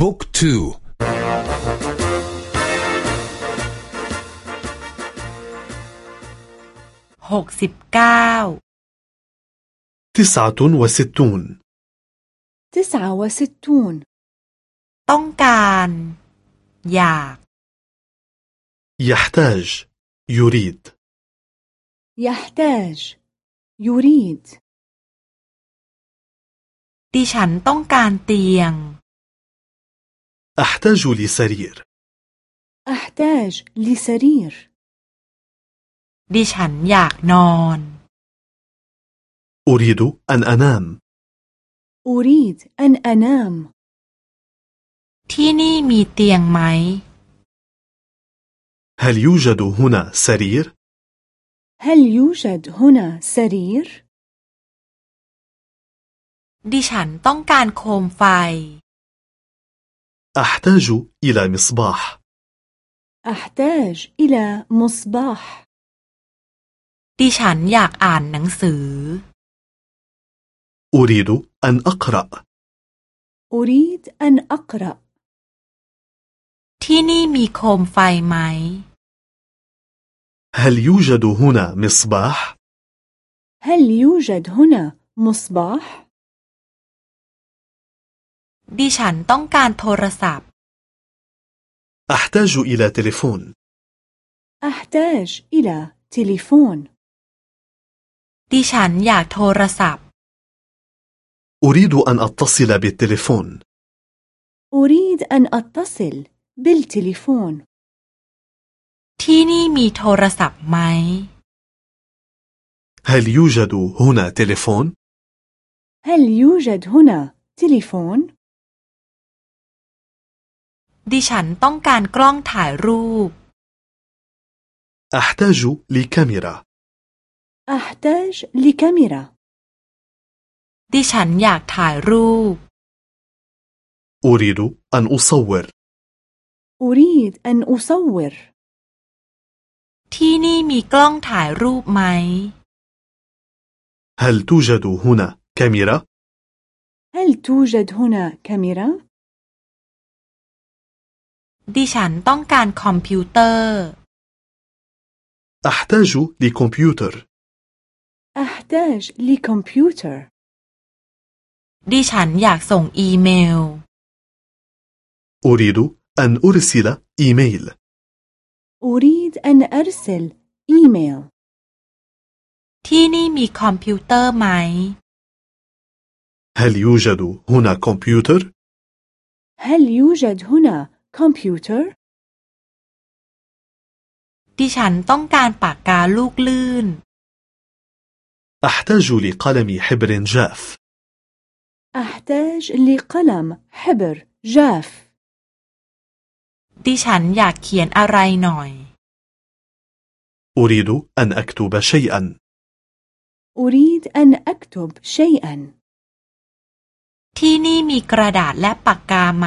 บุ๊กทูหกสิบเก้า تسعة وستون تسعة وستون ต้องการ อยาก يحتاج يريد يحتاج يريد ดิฉันต้องการเตียง أحتاج لسرير أحتاج لسرير ดิฉันอยากนอน أريد أن أنام أريد أن أنام ที่นี่มีเตียงไหม هل يوجد هنا سرير؟ هل يوجد هنا سرير؟ ดิฉันต้องการโคมไฟ أحتاج إلى مصباح أحتاج إلى مصباح ดิฉันอยากอ่านหนังสือ أريد أن أقرأ أريد أن أقرأ ที่นี่มีโคมไฟไหม هل يوجد هنا مصباح؟ هل يوجد هنا مصباح؟ ดิฉันต้องการโทรศัพท์ أحتاج إلى تليفون أحتاج إلى تليفون ดิฉันอยากโทรศัพท์ أريد أن أتصل بالتليفون أريد أن أتصل بالتليفون ที่นี่มีโทรศัพท์ไหม هل يوجد هنا تليفون؟ هل يوجد هنا تليفون؟ ดิฉันต้องการกล้องถ่ายรูป أحتاج لكاميرا أحتاج لكاميرا ดิฉันอยากถ่ายรูป أريد أن أصور أريد أن أصور ที่นี่มีกล้องถ่ายรูปไหม هل توجد هنا كاميرا؟ هل توجد هنا كاميرا؟ ดิฉันต้องการคอมพิวเตอร์ أحتاج لكمبيوتر أحتاج لكمبيوتر ดิฉันอยากส่งอีเมล أريد أن أرسل إيميل أريد أن أرسل إيميل ที่นี่มีคอมพิวเตอร์ไหม هل يوجد هنا كمبيوتر؟ هل يوجد هنا كمبيوتر؟ ดิฉันต้องการปากกาลูกลื่น أحتاج لقلم حبر جاف أحتاج لقلم حبر جاف ดิฉันอยากเขียนอะไรหน่อย أريد أن أكتب شيئا أريد أن أكتب شيئا ที่นี่มีกระดาษและปากกาไหม